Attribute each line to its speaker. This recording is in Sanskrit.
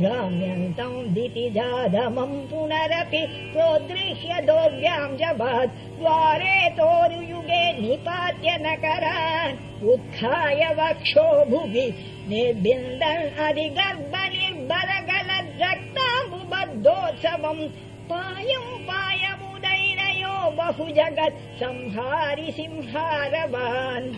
Speaker 1: ग्राम्यन्तम् दितिजाधमम् पुनरपि त्वोद्दृश्य दोर्व्याम् जभात् द्वारे तोरुयुगे निपात्य न करान् उत्थाय वक्षो भुवि निर्बिन्दन् अधिगर्बनिर्बल पायम् पायमुदैरयो बहु जगत् संहारि सिंहारवान्